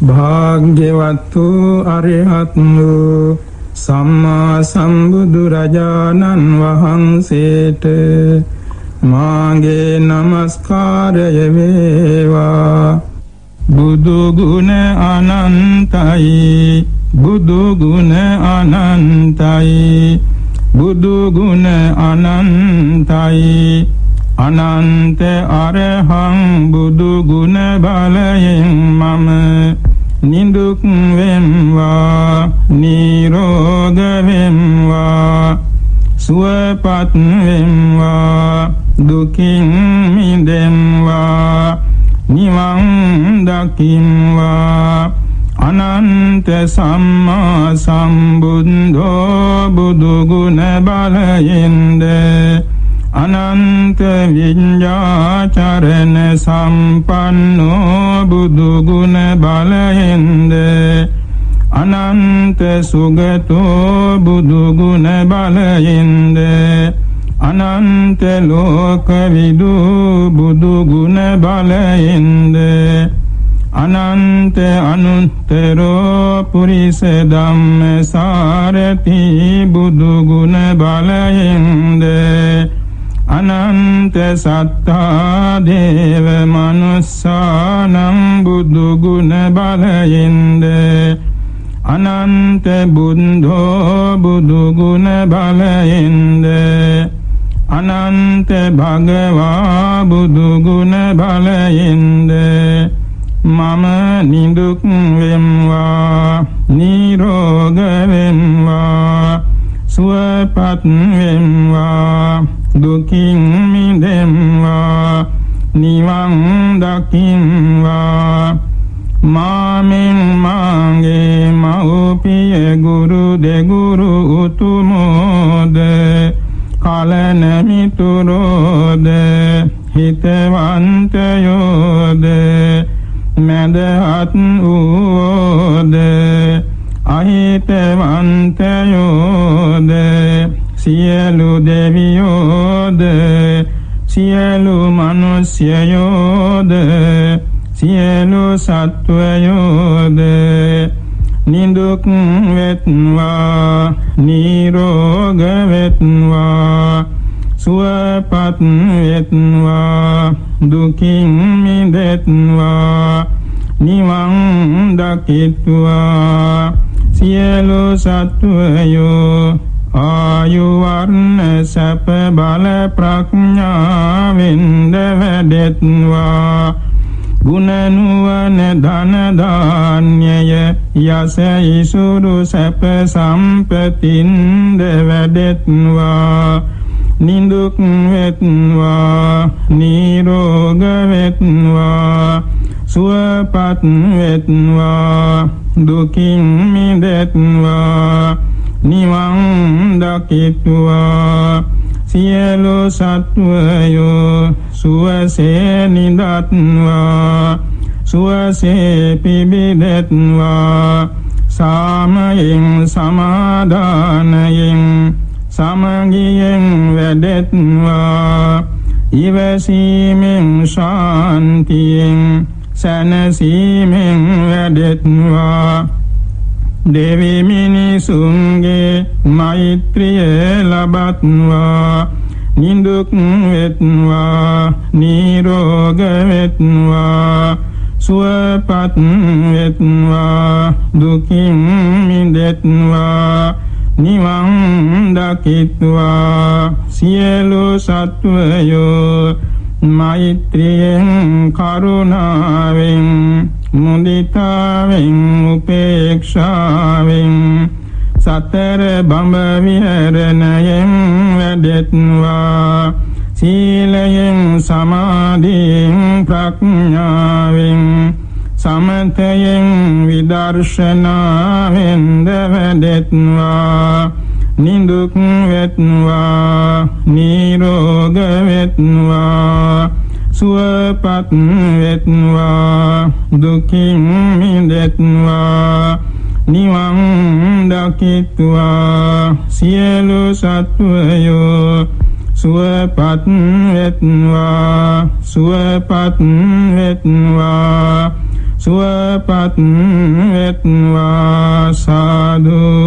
භාග්‍යවත් වූ අරිහත් වූ සම්මා සම්බුදු රජාණන් වහන්සේට මාගේ নমස්කාරය වේවා. බුදු ගුණ අනන්තයි බුදු ගුණ අනන්තයි බුදු ගුණ අනන්තයි. අනන්ත අරහං බුදු ගුණ බලයෙන් මම නිදුක් වෙම්වා නිරෝග වෙම්වා සුවපත් වෙම්වා දුකින් මිදෙම්වා නිවන් දකිම්වා අනන්ත සම්මා සම්බුද්ධෝ බුදු ගුණ බලයෙන්ද අනන්ත විඤ්ඤාචරණ සම්පන්නෝ බුදු ගුණ බලයෙන්ද අනන්ත සුගතෝ බුදු ගුණ බලයෙන්ද අනන්ත ලෝක විදු බුදු ගුණ බලයෙන්ද අනන්ත අනුත්තරෝ පුරිස ධම්ම සාරති බුදු ගුණ බලයෙන්ද අනන්ත සත්තා දේව මනුස්සානම් බුදු ගුණ බලයෙන්ද? අනන්ත බුද්ධෝ බුදු ගුණ බලයෙන්ද? අනන්ත භගවා බුදු ගුණ බලයෙන්ද? මම නිදුක් වෙම්වා නිරෝග වෙම්වා සුවපත් වෙම්වා නිවන් දකිම්වා මාමින් මාගේ මෞපිය ගුරු දෙගුරු උතුමෝද? කලන මිතුරෝද? හිතවන්තයෝද? මැදහත් වූද අහිතවන්තයෝද? සියලු දෙවියෝද? සියලු මිනිස්යෝද සියලු සත්වයෝද නිදුක් වෙත්වා නිරෝග වෙත්වා සුවපත් වෙත්වා දුකින් මිදෙත්වා නිවන් දකිත්වා. සියලු සත්වයෝ ආයු වර්ණ සැප බල ප්‍රඥාවෙන්ද වැඩෙත්වා. ගුණ නුවණ ධන දාන්‍යය යස ඉසුරු සැප සම්පතින්ද වැඩෙත්වා. නිදුක් වෙත්වා නිරෝග වෙත්වා සුවපත් වෙත්වා දුකින් මිදෙත්වා. නිවන් දකිත්වා. සියලු සත්වයෝ සුවසේ නිදත්වා. සුවසේ පිබිදෙත්වා. සාමයෙන් සමාදානයෙන් සමගියෙන් වැඩෙත්වා. ඉවසීමෙන් ශාන්තියෙන් සැනසීමෙන් වැඩෙත්වා. දෙවි මිනිසුන්ගේ මෛත්‍රිය ලබත්වා නිදුක් වෙත්වා නිරෝග වෙත්වා සුවපත් වෙත්වා දුකින් මිදෙත්වා නිවන් දකිත්වා. සියලු සත්වයෝ මෛත්‍රියෙන් කරුණාවෙන් මුදිතාවෙන් උපේක්ෂාවෙන් සතර බඹ විහරණයෙන් වැඩෙත්වා. සීලයෙන් සමාධියෙන් ප්‍රඥාවෙන් සමතයෙන් විදර්ශනාවෙන් දවදෙත්වා නිදුක් වෙත්වා නිරෝග වෙත්වා. සුවපත් වෙත්වා දුකින් මිදෙත්වා නිවන් දකිත්වා. සියලු සත්වයෝ සුවපත් වෙත්වා සුවපත් වෙත්වා සුවපත් වෙත්වා. සාදු